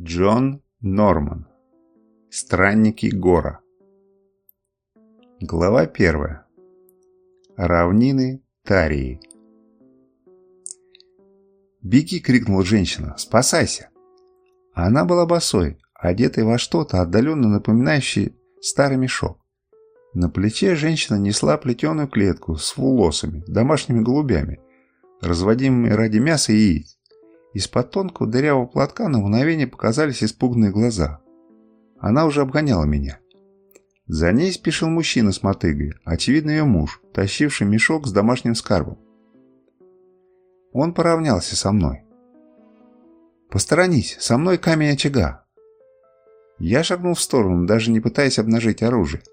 Джон Норман. Странники Гора. Глава первая. Равнины Тарии. «Беги!» — крикнула женщина. «Спасайся!» Она была босой, одетой во что-то, отдаленно напоминающее старый мешок. На плече женщина несла плетеную клетку с волосами, домашними голубями, разводимыми ради мяса и яиц. Из-под тонкого дырявого платка на мгновение показались испуганные глаза. Она уже обгоняла меня. За ней спешил мужчина с мотыгой, очевидно ее муж, тащивший мешок с домашним скарбом. Он поравнялся со мной. «Посторонись, со мной камень очага!» Я шагнул в сторону, даже не пытаясь обнажить оружие.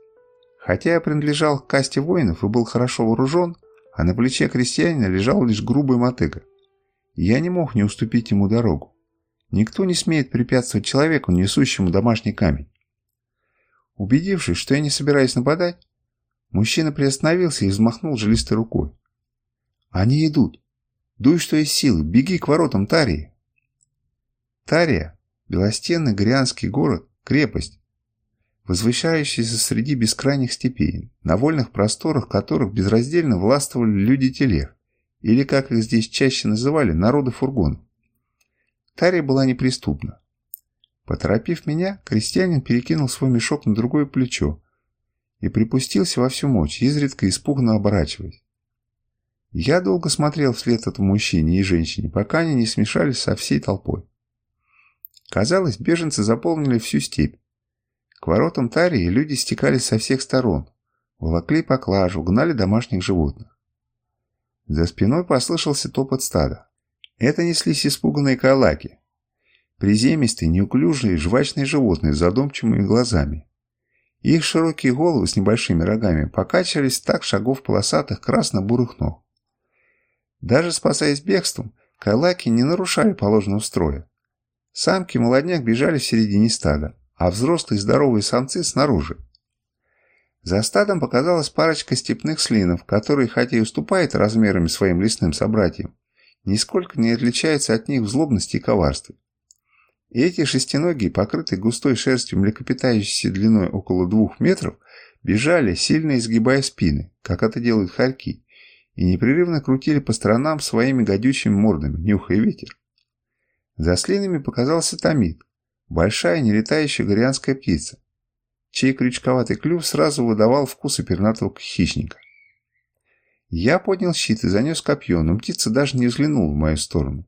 Хотя я принадлежал к касте воинов и был хорошо вооружен, а на плече крестьянина лежал лишь грубый мотыга. Я не мог не уступить ему дорогу. Никто не смеет препятствовать человеку, несущему домашний камень. Убедившись, что я не собираюсь нападать, мужчина приостановился и взмахнул жилистой рукой. «Они идут! Дуй, что есть силы! Беги к воротам Тарии!» Тария – белостенный горианский город, крепость, возвышающаяся среди бескрайних степей, на вольных просторах которых безраздельно властвовали люди телег или, как их здесь чаще называли, народы фургонов. Тария была неприступна. Поторопив меня, крестьянин перекинул свой мешок на другое плечо и припустился во всю мощь, изредка испуганно оборачиваясь. Я долго смотрел вслед этому мужчине и женщине, пока они не смешались со всей толпой. Казалось, беженцы заполнили всю степь. К воротам Тарии люди стекались со всех сторон, волокли поклажу, гнали домашних животных. За спиной послышался топот стада. Это неслись испуганные калаки. Приземистые, неуклюжие, жвачные животные с задумчивыми глазами. Их широкие головы с небольшими рогами покачивались так шагов полосатых красно-бурых ног. Даже спасаясь бегством, кайлаки не нарушали положенного строя. Самки и молодняк бежали в середине стада, а взрослые здоровые самцы снаружи. За стадом показалась парочка степных слинов, которые, хотя и уступают размерами своим лесным собратьям, нисколько не отличаются от них в злобности и коварстве. И эти шестиногие, покрытые густой шерстью млекопитающиеся длиной около двух метров, бежали, сильно изгибая спины, как это делают хорьки, и непрерывно крутили по сторонам своими гадючими мордами, нюхая ветер. За слинами показался томит, большая нелетающая горианская птица, чей крючковатый клюв сразу выдавал вкусы пернатого хищника. Я поднял щит и занес копье, но птица даже не взглянула в мою сторону.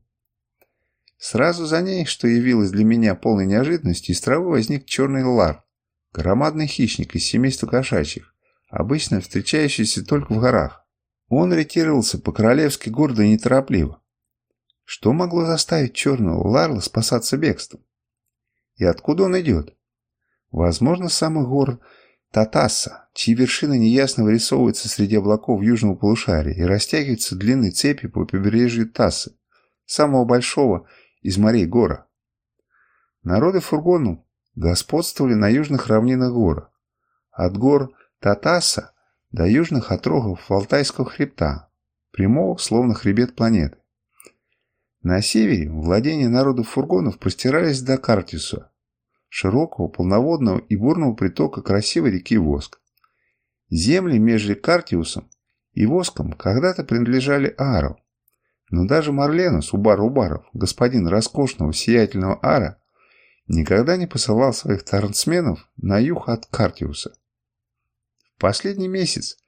Сразу за ней, что явилось для меня полной неожиданностью, из травы возник черный лар, громадный хищник из семейства кошачьих, обычно встречающийся только в горах. Он ретировался по-королевски гордо и неторопливо. Что могло заставить черного ларла спасаться бегством? И откуда он идет? Возможно, самых гор Татаса, чьи вершины неясно вырисовываются среди облаков южного полушария и растягиваются длинной цепи по побережью Тассы, самого большого из морей гора. Народы фургону господствовали на южных равнинах гора, от гор Татаса до южных отрогов Алтайского хребта, прямого, словно хребет планеты. На севере владения народов фургонов простирались до Картиса, широкого, полноводного и бурного притока красивой реки Воск. Земли между Картиусом и Воском когда-то принадлежали Ару, но даже Марленус, Убар-Убаров, господин роскошного сиятельного Ара, никогда не посылал своих тарнсменов на юг от Картиуса. В последний месяц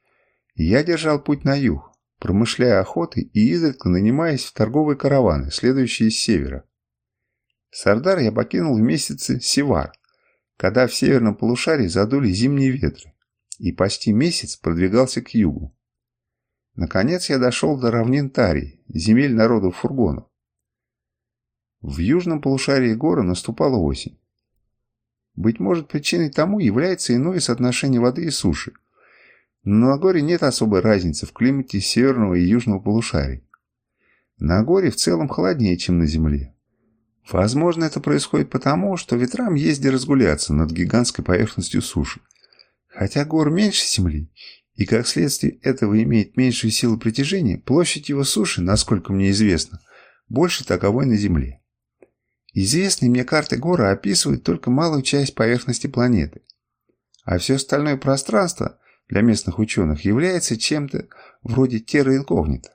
я держал путь на юг, промышляя охотой и изредка нанимаясь в торговые караваны, следующие с севера. Сардар я покинул в месяце Севар, когда в северном полушарии задули зимние ветры, и почти месяц продвигался к югу. Наконец я дошел до равнин Тарии, земель народов фургонов. В южном полушарии гора наступала осень. Быть может, причиной тому является иное соотношение воды и суши. Но на горе нет особой разницы в климате северного и южного полушарий. На горе в целом холоднее, чем на земле. Возможно, это происходит потому, что ветрам есть где разгуляться над гигантской поверхностью суши. Хотя гор меньше Земли, и как следствие этого имеет меньшую силу притяжения, площадь его суши, насколько мне известно, больше таковой на Земле. Известные мне карты гора описывают только малую часть поверхности планеты, а все остальное пространство для местных ученых является чем-то вроде терра инкогнито.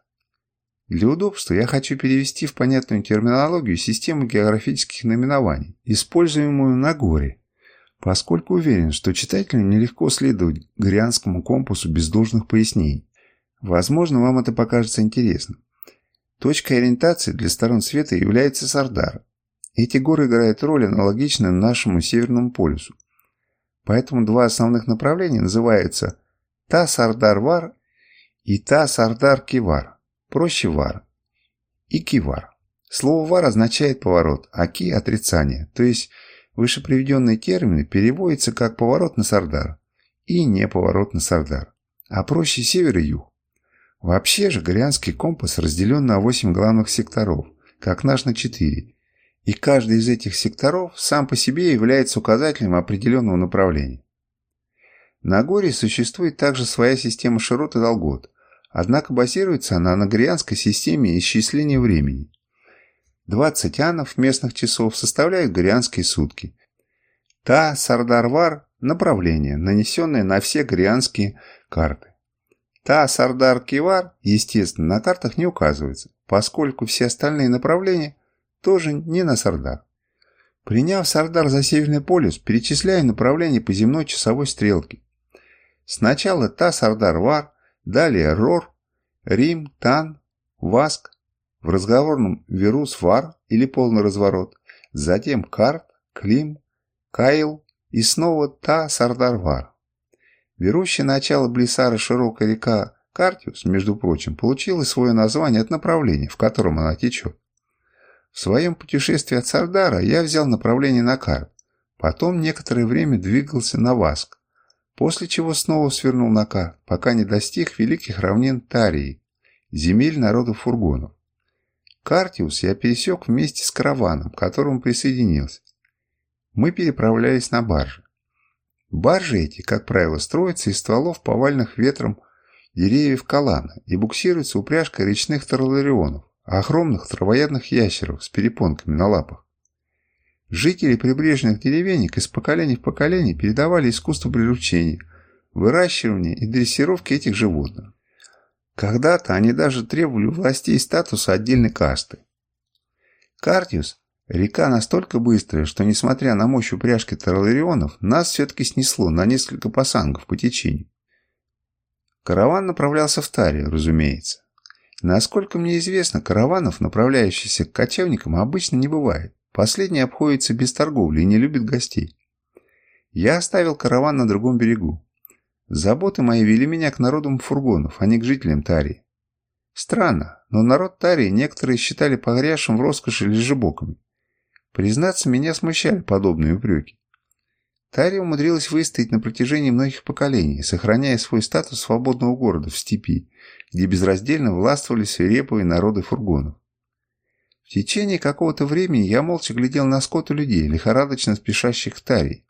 Для удобства я хочу перевести в понятную терминологию систему географических наименований, используемую на горе, поскольку уверен, что читателям нелегко следовать Горианскому компасу без должных пояснений. Возможно, вам это покажется интересным. Точкой ориентации для сторон света является Сардар. Эти горы играют роль аналогичную нашему Северному полюсу. Поэтому два основных направления называются Та-Сардар-Вар и Та-Сардар-Кивар проще вар. И кивар. Слово вар означает поворот, а ки – отрицание, то есть выше приведенные термины переводятся как поворот на Сардар и не поворот на Сардар, а проще север и юг. Вообще же Горианский компас разделен на 8 главных секторов, как наш на 4, и каждый из этих секторов сам по себе является указателем определенного направления. На горе существует также своя система широт и долгот, Однако базируется она на грианской системе исчисления времени. 20 анов местных часов составляют грианские сутки. Та Сардарвар – направление, нанесенное на все грианские карты. Та Сардар-Кивар, естественно, на картах не указывается, поскольку все остальные направления тоже не на Сардар. Приняв Сардар за Северный полюс, перечисляю направление по земной часовой стрелке. Сначала Та Сардар-Вар, Далее Рор, Рим, Тан, Васк, в разговорном Вирус Вар или полный разворот, затем Карт, Клим, Кайл и снова Та Сардар Вар. Берущая начало Блисара широкая река Картиус, между прочим, получила свое название от направления, в котором она течет. В своем путешествии от Сардара я взял направление на Карт, потом некоторое время двигался на Васк, после чего снова свернул на К, пока не достиг великих равнин Тарии, земель народов фургонов. Картиус я пересек вместе с караваном, к которому присоединился. Мы переправлялись на баржи. Баржи эти, как правило, строятся из стволов повальных ветром деревьев калана и буксируются упряжкой речных тарларионов, огромных травоядных ящеров с перепонками на лапах. Жители прибрежных деревенек из поколения в поколение передавали искусство приручения, выращивания и дрессировки этих животных. Когда-то они даже требовали у властей статуса отдельной касты. Картиус – река настолько быстрая, что, несмотря на мощь упряжки тарларионов, нас все-таки снесло на несколько пасангов по течению. Караван направлялся в Тарию, разумеется. Насколько мне известно, караванов, направляющихся к кочевникам, обычно не бывает. Последний обходится без торговли и не любит гостей. Я оставил караван на другом берегу. Заботы мои вели меня к народам фургонов, а не к жителям Тарии. Странно, но народ Тарии некоторые считали погрязшим в роскоши лежебоками. Признаться, меня смущали подобные упреки. Тария умудрилась выстоять на протяжении многих поколений, сохраняя свой статус свободного города в степи, где безраздельно властвовали свирепые народы фургонов. В течение какого-то времени я молча глядел на скот и людей, лихорадочно спешащих к Тарии.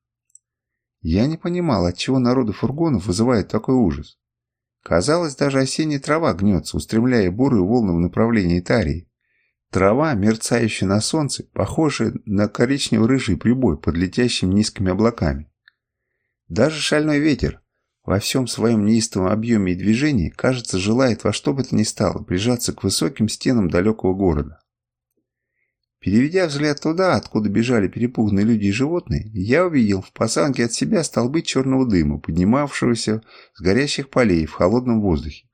Я не понимал, отчего народы фургонов вызывает такой ужас. Казалось, даже осенняя трава гнется, устремляя бурые волны в направлении Тарии. Трава, мерцающая на солнце, похожая на коричнево-рыжий прибой под летящими низкими облаками. Даже шальной ветер во всем своем неистовом объеме и движении, кажется, желает во что бы то ни стало прижаться к высоким стенам далекого города. Переведя взгляд туда, откуда бежали перепуганные люди и животные, я увидел в пасанке от себя столбы черного дыма, поднимавшегося с горящих полей в холодном воздухе.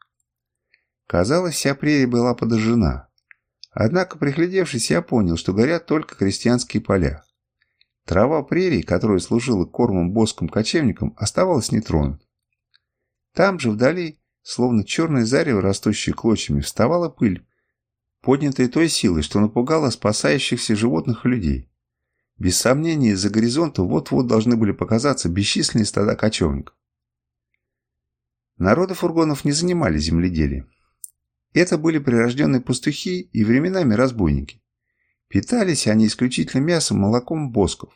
Казалось, вся прерия была подожжена. Однако, приглядевшись, я понял, что горят только крестьянские поля. Трава прерий, которая служила кормом боском кочевникам, оставалась нетронутой. Там же, вдали, словно черное зарево, растущее клочьями, вставала пыль, поднятой той силой, что напугало спасающихся животных и людей. Без сомнения, из-за горизонта вот-вот должны были показаться бесчисленные стада кочевников. Народы фургонов не занимались земледелием. Это были прирожденные пастухи и временами разбойники. Питались они исключительно мясом, молоком босков.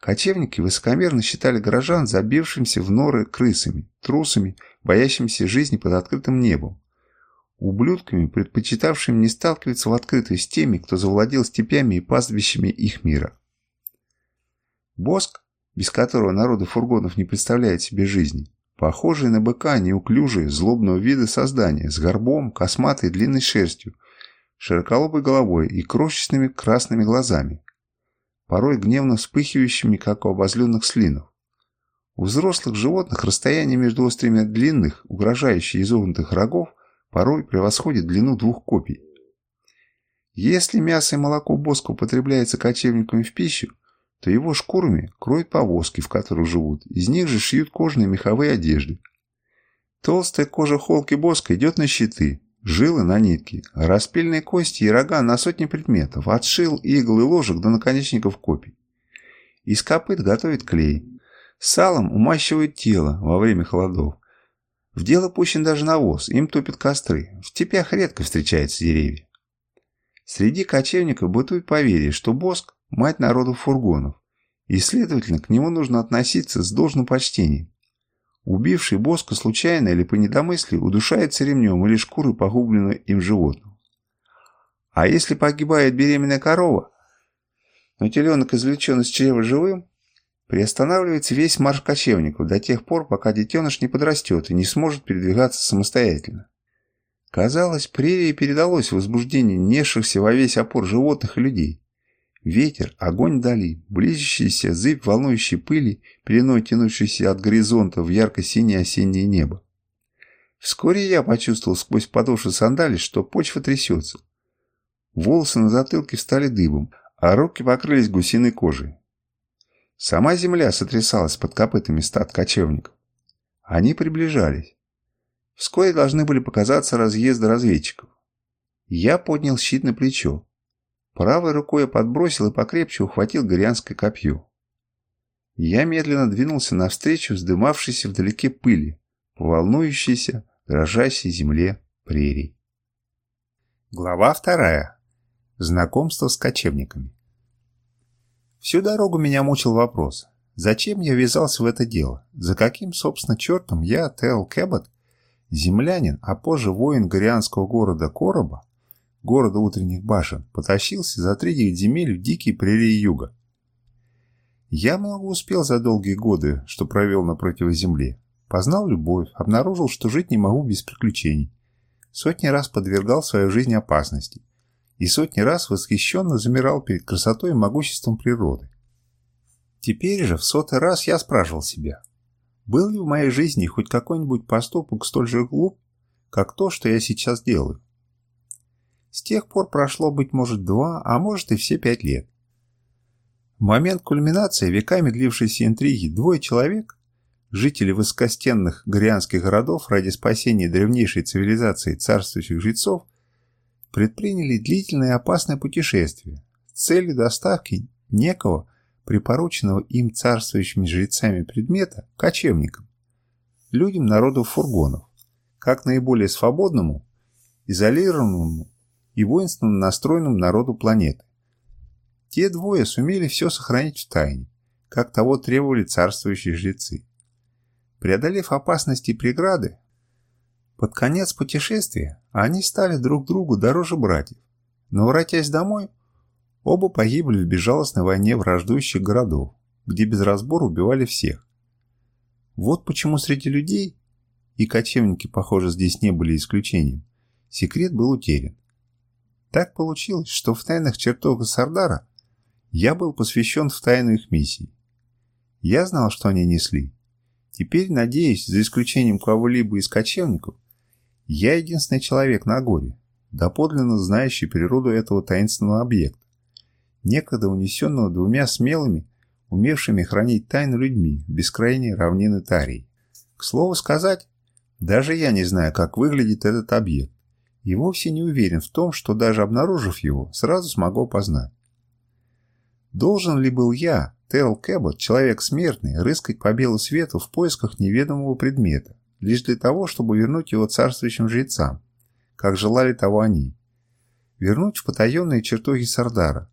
Кочевники высокомерно считали горожан забившимся в норы крысами, трусами, боящимися жизни под открытым небом, ублюдками, предпочитавшими не сталкиваться в открытую с теми, кто завладел степями и пастбищами их мира. Боск, без которого народы фургонов не представляет себе жизни, похожий на быка, неуклюжие, злобного вида создания, с горбом, косматой длинной шерстью, широколобой головой и крошечными красными глазами, порой гневно вспыхивающими, как у обозленных слинов. У взрослых животных расстояние между острыми длинных, угрожающих изогнутых рогов порой превосходит длину двух копий. Если мясо и молоко боска употребляется кочевниками в пищу, то его шкурами кроют повозки, в которых живут, из них же шьют кожные меховые одежды. Толстая кожа холки боска идет на щиты, жилы на нитки, распильные кости и рога на сотни предметов, от шил, игл и ложек до наконечников копий. Из копыт готовят клей. Салом умащивают тело во время холодов. В дело пущен даже навоз, им топят костры. В степях редко встречаются деревья. Среди кочевников бытует поверье, что боск – мать народу фургонов, и, следовательно, к нему нужно относиться с должным почтением. Убивший Боска случайно или по недомыслию удушается ремнем или шкурой погубленного им животного. А если погибает беременная корова, но теленок извлечен из чрева живым, приостанавливается весь марш кочевников до тех пор, пока детеныш не подрастет и не сможет передвигаться самостоятельно. Казалось, прерии передалось возбуждение несшихся во весь опор животных и людей. Ветер, огонь вдали, близящийся зыбь волнующей пыли, пеленой тянувшейся от горизонта в ярко-синее осеннее небо. Вскоре я почувствовал сквозь подошвы сандалий, что почва трясется. Волосы на затылке встали дыбом, а руки покрылись гусиной кожей. Сама земля сотрясалась под копытами стад кочевников. Они приближались. Вскоре должны были показаться разъезды разведчиков. Я поднял щит на плечо. Правой рукой я подбросил и покрепче ухватил горианское копье. Я медленно двинулся навстречу вздымавшейся вдалеке пыли, волнующейся, дрожащей земле прерий. Глава вторая. Знакомство с кочевниками. Всю дорогу меня мучил вопрос, зачем я ввязался в это дело? За каким, собственно, чертом я, Тел Кэббот, землянин, а позже воин горианского города Короба, города утренних башен, потащился за три земель в дикие прерии юга. Я много успел за долгие годы, что провел на противоземле. Познал любовь, обнаружил, что жить не могу без приключений. Сотни раз подвергал свою жизнь опасности. И сотни раз восхищенно замирал перед красотой и могуществом природы. Теперь же в сотый раз я спрашивал себя, был ли в моей жизни хоть какой-нибудь поступок столь же глуп, как то, что я сейчас делаю? С тех пор прошло, быть может, два, а может и все пять лет. В момент кульминации веками длившейся интриги двое человек, жители высокостенных горианских городов ради спасения древнейшей цивилизации царствующих жрецов, предприняли длительное и опасное путешествие с целью доставки некого, припорученного им царствующими жрецами предмета, кочевникам, людям народов фургонов, как наиболее свободному, изолированному и воинственно настроенным народу планеты. Те двое сумели все сохранить в тайне, как того требовали царствующие жрецы. Преодолев опасности и преграды, под конец путешествия они стали друг другу дороже братьев, но, воротясь домой, оба погибли в безжалостной войне враждующих городов, где без разбора убивали всех. Вот почему среди людей, и кочевники, похоже, здесь не были исключением, секрет был утерян. Так получилось, что в тайных чертогах Сардара я был посвящен в тайну их миссии. Я знал, что они несли. Теперь, надеюсь, за исключением кого-либо из кочевников, я единственный человек на горе, доподлинно знающий природу этого таинственного объекта, некогда унесенного двумя смелыми, умевшими хранить тайну людьми бескрайней равнины Тарии. К слову сказать, даже я не знаю, как выглядит этот объект и вовсе не уверен в том, что даже обнаружив его, сразу смогу опознать. Должен ли был я, Терл Кэббот, человек смертный, рыскать по белу свету в поисках неведомого предмета, лишь для того, чтобы вернуть его царствующим жрецам, как желали того они, вернуть в потаенные чертоги Сардара,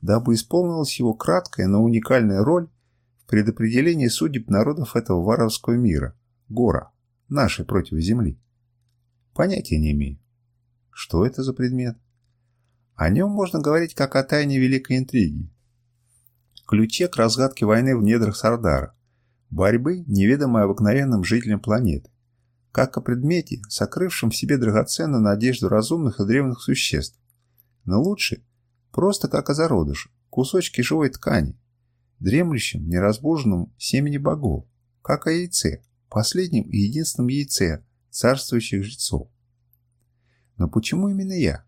дабы исполнилась его краткая, но уникальная роль в предопределении судеб народов этого варовского мира, гора, нашей против Земли? Понятия не имею. Что это за предмет? О нем можно говорить как о тайне великой интриги. Ключе к разгадке войны в недрах Сардара, борьбы, неведомой обыкновенным жителям планеты, как о предмете, сокрывшем в себе драгоценную надежду разумных и древних существ. Но лучше просто как о зародыше, кусочке живой ткани, дремлющем, неразбуженном семени богов, как о яйце, последнем и единственном яйце царствующих жрецов. Но почему именно я?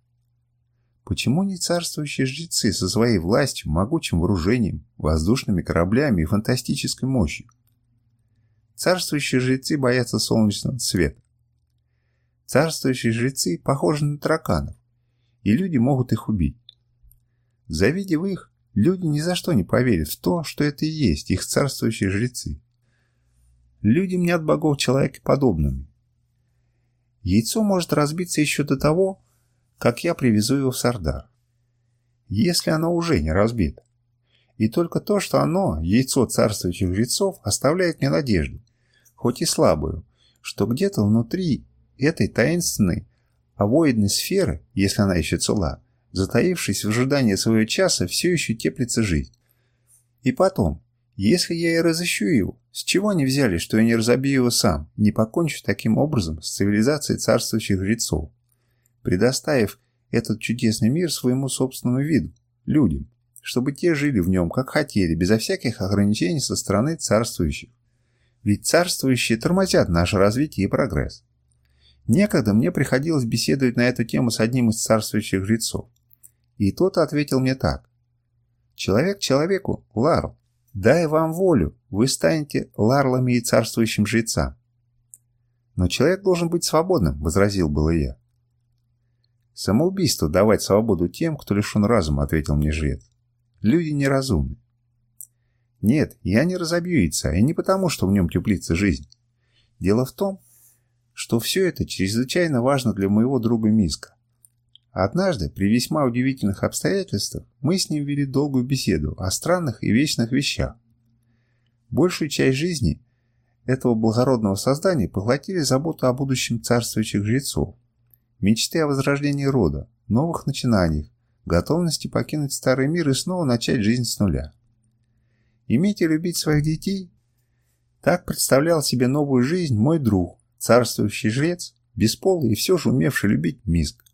Почему не царствующие жрецы со своей властью, могучим вооружением, воздушными кораблями и фантастической мощью? Царствующие жрецы боятся солнечного света. Царствующие жрецы похожи на тараканов, и люди могут их убить. Завидев их, люди ни за что не поверят в то, что это и есть их царствующие жрецы. Люди мнят богов человекоподобными. Яйцо может разбиться еще до того, как я привезу его в Сардар. Если оно уже не разбито. И только то, что оно, яйцо царствующих жрецов, оставляет мне надежду, хоть и слабую, что где-то внутри этой таинственной овоидной сферы, если она еще цела, затаившись в ожидании своего часа, все еще теплится жизнь. И потом, если я и разыщу его, с чего они взяли, что я не разобью его сам, не покончу таким образом с цивилизацией царствующих жрецов? предоставив этот чудесный мир своему собственному виду, людям, чтобы те жили в нем, как хотели, безо всяких ограничений со стороны царствующих. Ведь царствующие тормозят наше развитие и прогресс. Некогда мне приходилось беседовать на эту тему с одним из царствующих жрецов. И тот ответил мне так. «Человек человеку, Ларл, дай вам волю, вы станете ларлами и царствующим жрецам». «Но человек должен быть свободным», — возразил было я. «Самоубийство давать свободу тем, кто лишен разума», — ответил мне жрец. «Люди неразумны». «Нет, я не разобью яйца, и не потому, что в нем теплится жизнь. Дело в том, что все это чрезвычайно важно для моего друга Миска. Однажды, при весьма удивительных обстоятельствах, мы с ним вели долгую беседу о странных и вечных вещах. Большую часть жизни этого благородного создания поглотили заботу о будущем царствующих жрецов, Мечты о возрождении рода, новых начинаниях, готовности покинуть старый мир и снова начать жизнь с нуля. Иметь и любить своих детей? Так представлял себе новую жизнь мой друг, царствующий жрец, бесполый и все же умевший любить Миск.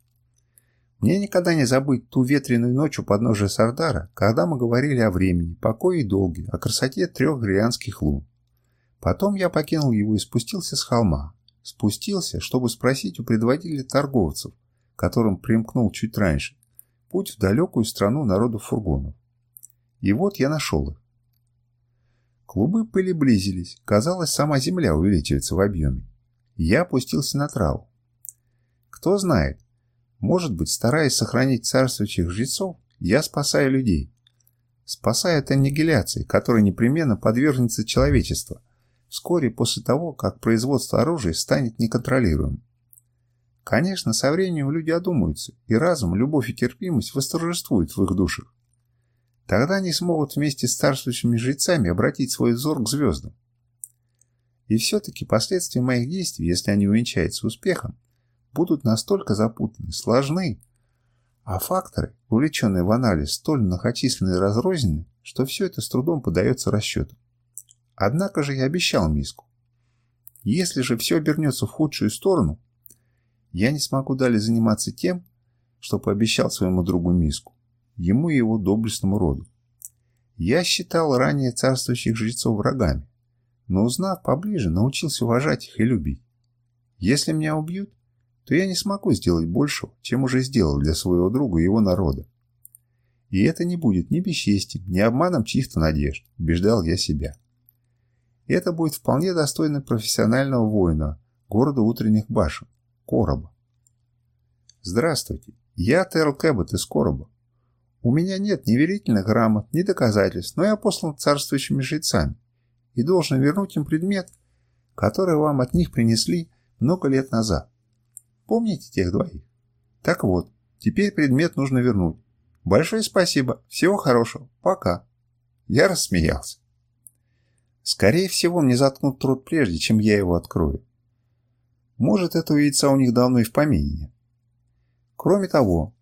Мне никогда не забыть ту ветреную ночь у подножия Сардара, когда мы говорили о времени, покое и долге, о красоте трех грианских лун. Потом я покинул его и спустился с холма, Спустился, чтобы спросить у предводителя торговцев, которым примкнул чуть раньше, путь в далекую страну народов фургонов. И вот я нашел их. Клубы пыли близились, казалось, сама земля увеличивается в объеме. Я опустился на траву. Кто знает, может быть, стараясь сохранить царствующих жрецов, я спасаю людей. Спасаю от аннигиляции, которой непременно подвергнется человечество – вскоре после того, как производство оружия станет неконтролируемым. Конечно, со временем люди одумаются, и разум, любовь и терпимость восторжествуют в их душах. Тогда они смогут вместе с царствующими жрецами обратить свой взор к звездам. И все-таки последствия моих действий, если они увенчаются успехом, будут настолько запутаны, сложны, а факторы, увлеченные в анализ, столь многочисленны и разрознены, что все это с трудом подается расчету. Однако же я обещал миску. Если же все обернется в худшую сторону, я не смогу далее заниматься тем, что пообещал своему другу миску, ему и его доблестному роду. Я считал ранее царствующих жрецов врагами, но узнав поближе, научился уважать их и любить. Если меня убьют, то я не смогу сделать большего, чем уже сделал для своего друга и его народа. И это не будет ни бесчестием, ни обманом чьих-то надежд, убеждал я себя. Это будет вполне достойно профессионального воина города утренних башен, Короба. Здравствуйте, я Терл Кэббот из Короба. У меня нет ни верительных грамот, ни доказательств, но я послан царствующими жрецами и должен вернуть им предмет, который вам от них принесли много лет назад. Помните тех двоих? Так вот, теперь предмет нужно вернуть. Большое спасибо, всего хорошего, пока. Я рассмеялся. Скорее всего, мне заткнут рот прежде, чем я его открою. Может, этого яйца у них давно и в помине Кроме того,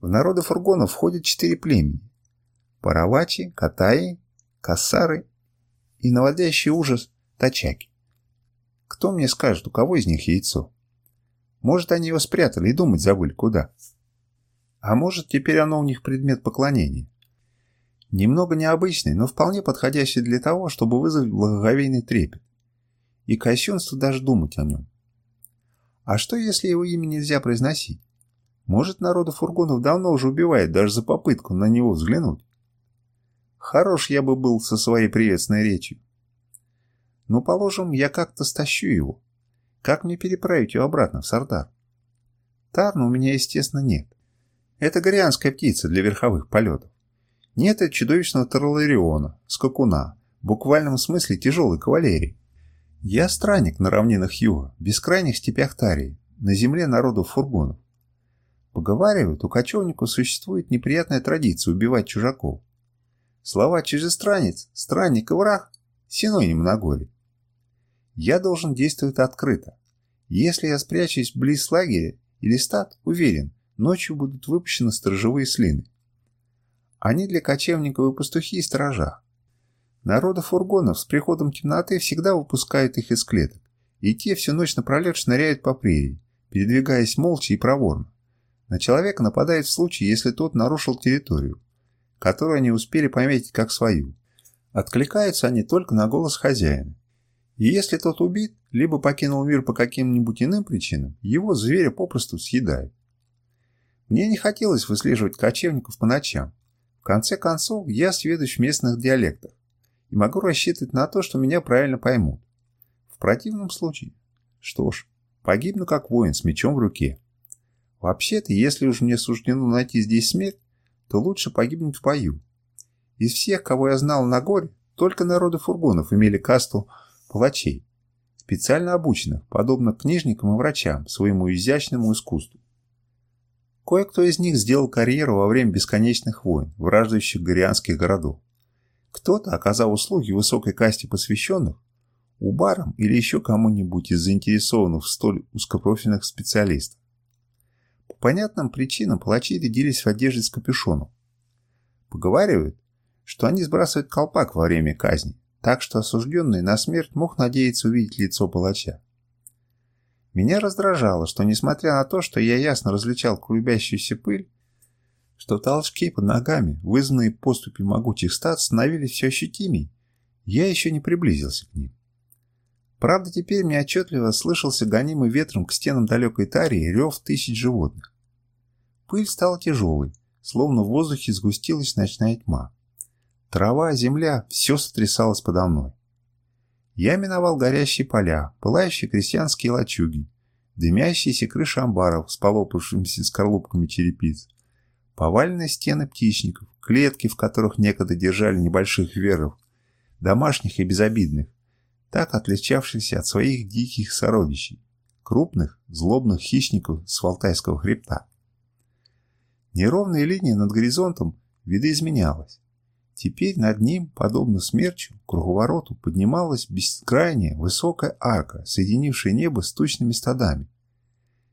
в народы фургонов входят четыре племени – Паравачи, Катаи, Кассары и наводящий ужас Тачаки. Кто мне скажет, у кого из них яйцо? Может, они его спрятали и думать забыли куда. А может, теперь оно у них предмет поклонения. Немного необычный, но вполне подходящий для того, чтобы вызвать благоговейный трепет. И кощунство даже думать о нем. А что, если его имя нельзя произносить? Может, народу фургонов давно уже убивает даже за попытку на него взглянуть? Хорош я бы был со своей приветственной речью. Ну, положим, я как-то стащу его. Как мне переправить его обратно в Сардар? Тарна у меня, естественно, нет. Это горианская птица для верховых полетов. Нет и чудовищного Тарлариона, скакуна, в буквальном смысле тяжелой кавалерии. Я странник на равнинах юга, бескрайних степях Тарии, на земле народов фургонов. Поговаривают, у кочевников существует неприятная традиция убивать чужаков. Слова «чужестранец», «странник» и «враг» – синоним на горе. Я должен действовать открыто. Если я спрячусь близ лагеря или стад, уверен, ночью будут выпущены сторожевые слины. Они для кочевников и пастухи и сторожа. Народы фургонов с приходом темноты всегда выпускают их из клеток, и те всю ночь напролет шныряют по прерии, передвигаясь молча и проворно. На человека нападают в случае, если тот нарушил территорию, которую они успели пометить как свою. Откликаются они только на голос хозяина. И если тот убит, либо покинул мир по каким-нибудь иным причинам, его зверя попросту съедают. Мне не хотелось выслеживать кочевников по ночам. В конце концов, я сведущ в местных диалектах и могу рассчитывать на то, что меня правильно поймут. В противном случае, что ж, погибну как воин с мечом в руке. Вообще-то, если уж мне суждено найти здесь смерть, то лучше погибнуть в бою. Из всех, кого я знал на горе, только народы фургонов имели касту палачей, специально обученных, подобно книжникам и врачам, своему изящному искусству. Кое-кто из них сделал карьеру во время бесконечных войн, враждующих горианских городов. Кто-то, оказав услуги высокой касте посвященных, убарам или еще кому-нибудь из заинтересованных в столь узкопрофильных специалистов. По понятным причинам палачи рядились в одежде с капюшоном. Поговаривают, что они сбрасывают колпак во время казни, так что осужденный на смерть мог надеяться увидеть лицо палача. Меня раздражало, что несмотря на то, что я ясно различал клубящуюся пыль, что толчки под ногами, вызванные поступи могучих стад, становились все ощутимей, я еще не приблизился к ним. Правда, теперь мне отчетливо слышался гонимый ветром к стенам далекой Тарии рев тысяч животных. Пыль стала тяжелой, словно в воздухе сгустилась ночная тьма. Трава, земля, все сотрясалось подо мной. Я миновал горящие поля, пылающие крестьянские лачуги, дымящиеся крыши амбаров с полопавшимися скорлупками черепиц, поваленные стены птичников, клетки, в которых некогда держали небольших веров, домашних и безобидных, так отличавшихся от своих диких сородичей, крупных, злобных хищников с Валтайского хребта. Неровная линия над горизонтом видоизменялась. Теперь над ним, подобно смерчу, круговороту, поднималась бескрайняя высокая арка, соединившая небо с тучными стадами.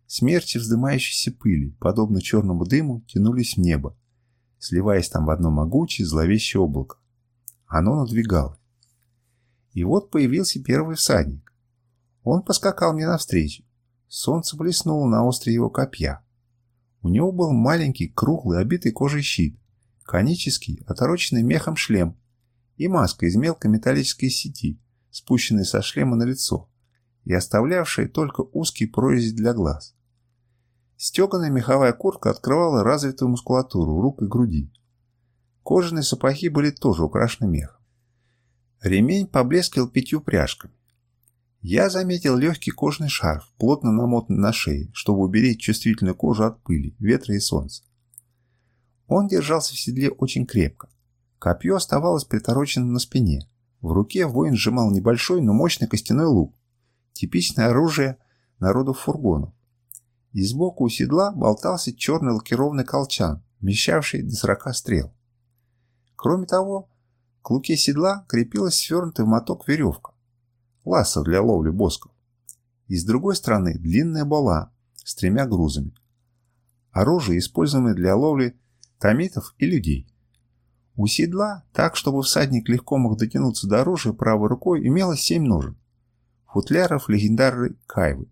Смерчи вздымающейся пыли, подобно черному дыму, тянулись в небо, сливаясь там в одно могучее зловещее облако. Оно надвигалось. И вот появился первый всадник. Он поскакал мне навстречу. Солнце блеснуло на остре его копья. У него был маленький, круглый, обитый кожей щит, конический, отороченный мехом шлем и маска из мелкой металлической сети, спущенной со шлема на лицо и оставлявшая только узкий прорезь для глаз. Стеганая меховая куртка открывала развитую мускулатуру рук и груди. Кожаные сапоги были тоже украшены мехом. Ремень поблескивал пятью пряжками. Я заметил легкий кожаный шарф, плотно намотанный на шее, чтобы уберечь чувствительную кожу от пыли, ветра и солнца. Он держался в седле очень крепко. Копье оставалось притороченным на спине. В руке воин сжимал небольшой, но мощный костяной лук. Типичное оружие народов фургонов. И сбоку у седла болтался черный лакированный колчан, вмещавший до сорока стрел. Кроме того, к луке седла крепилась свернутый в моток веревка. Ласса для ловли босков. И с другой стороны длинная бола с тремя грузами, оружие, используемое для ловли томитов и людей. У седла, так чтобы всадник легко мог дотянуться до оружия правой рукой, имелось семь ножен. Футляров легендарной Кайвы.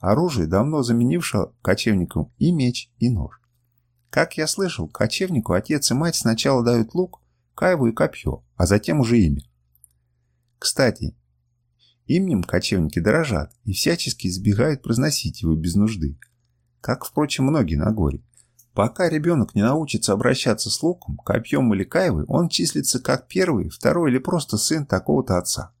Оружие, давно заменившее кочевникам и меч, и нож. Как я слышал, кочевнику отец и мать сначала дают лук, кайву и копье, а затем уже имя. Кстати, именем кочевники дорожат и всячески избегают произносить его без нужды, как, впрочем, многие на горе. Пока ребенок не научится обращаться с луком, копьем или кайвой, он числится как первый, второй или просто сын такого-то отца.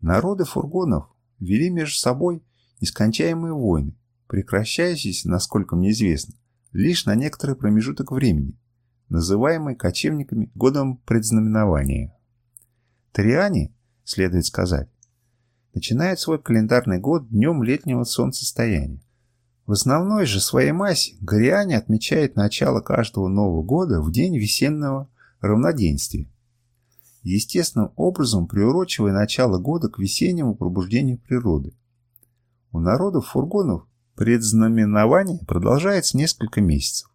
Народы фургонов вели между собой нескончаемые войны, прекращающиеся, насколько мне известно, лишь на некоторый промежуток времени, называемый кочевниками годом предзнаменования. Триане, следует сказать, начинает свой календарный год днем летнего солнцестояния. В основной же своей массе Гориане отмечает начало каждого Нового года в день весеннего равноденствия, естественным образом приурочивая начало года к весеннему пробуждению природы. У народов фургонов предзнаменование продолжается несколько месяцев.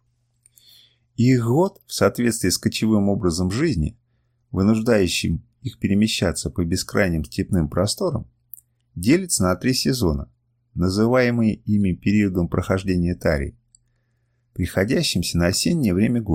Их год, в соответствии с кочевым образом жизни, вынуждающим их перемещаться по бескрайним степным просторам, делится на три сезона, называемые ими периодом прохождения тарий, приходящимся на осеннее время года.